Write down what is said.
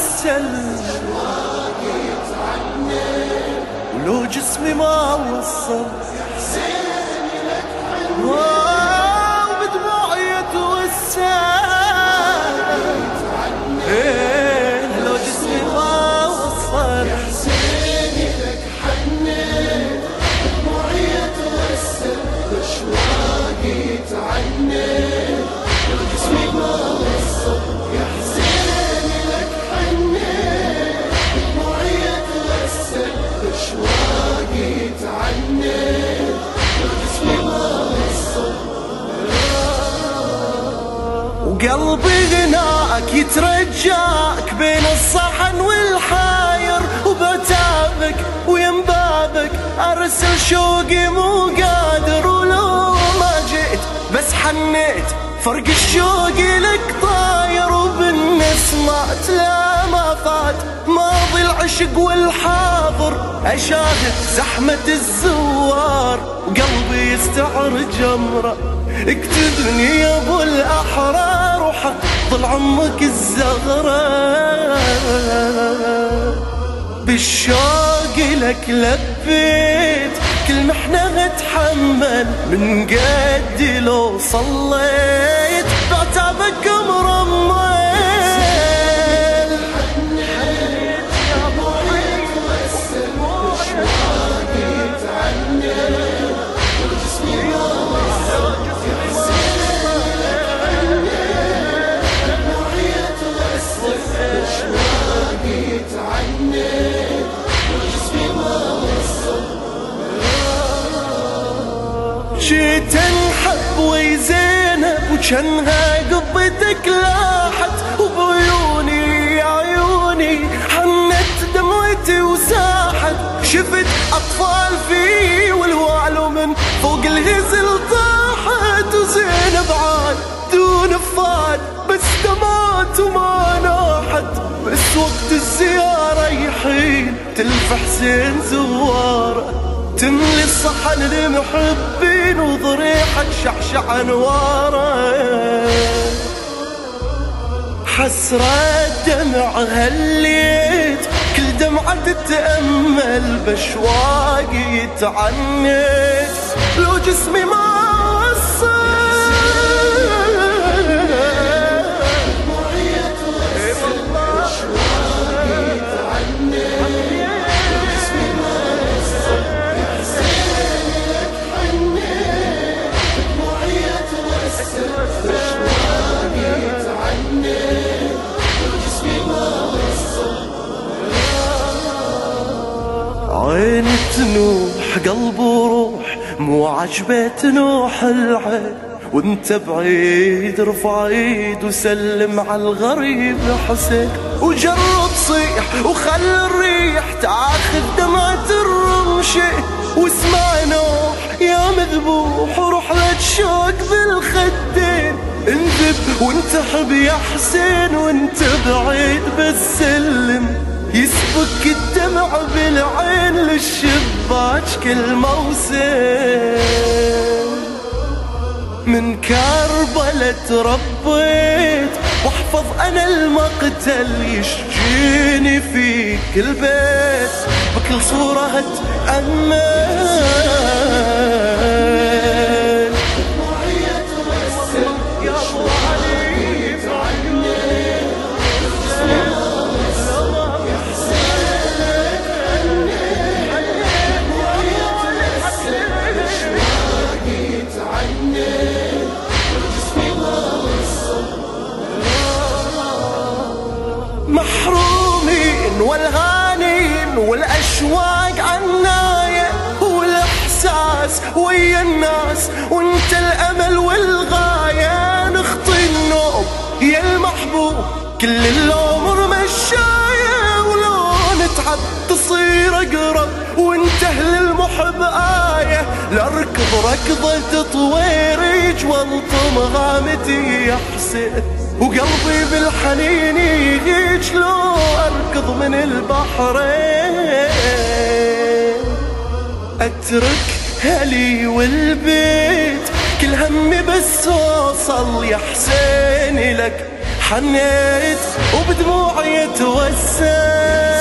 عسل ولو جسمي ما وصل. وبدموعي وقلبي غناك يترجاك بين الصحن والحاير وبتابك وينبابك أرسل شوقي مو قادر ولو ما جيت بس حنيت فرق الشوق لك طاير وبالنسمات لا ما فات ماضي العشق والحاضر. أشاهد زحمة الزوار يستعر جمرة. اكتبني يا أبو الأحرار وحق طل عمك الزغرة. بالشوق لك لبيت كل محنة اتحمل من قد لو صليت. بعتابك جيت انحب وي زينب وجنها قبتك لاحت وبعيوني عيوني حنت دمعتي وساحت. شفت أطفال في والوعل من فوق الهزل طاحت وزينب عاد دون فاد بس دمعت وما ناحت. بس وقت الزيارة يحين تلف حسين زواره تملي الصحن للمحبين وضريحك شعشع أنواره. حسرة دمع هليت كل دمعة تتأمل بشواقي يتعنت لو جسمي ما تنوح قلب وروح مو عجبة تنوح العين. وانت بعيد رفع ايد وسلم على الغريب حسين. وجرب صيح وخل الريح تاخذ دمعة الرمشة واسمع نوح يا مذبوح ورحلة شوق بالخدين. انذب وانتحب يا حسين وانت بالعين للشباك كل موسم. من كربلة تربيت واحفظ أنا المقتل يشجيني في كل بيت. بكل صورة هتأمل والغانين والأشواق عناية والاحساس ويا الناس وانت الأمل والغاية. نخطي النوم يا المحبوب كل العمر مشاية ولو نتعب تصير أقرب. وانت للمحب آية لاركض ركضة طويرج والطم غامتي يا حسين. وقلبي بالحنين يجيج لو أركض من البحرين؟ أترك هلي والبيت كل همي بس أوصل يا حسين لك. حنيت وبدموعي توسل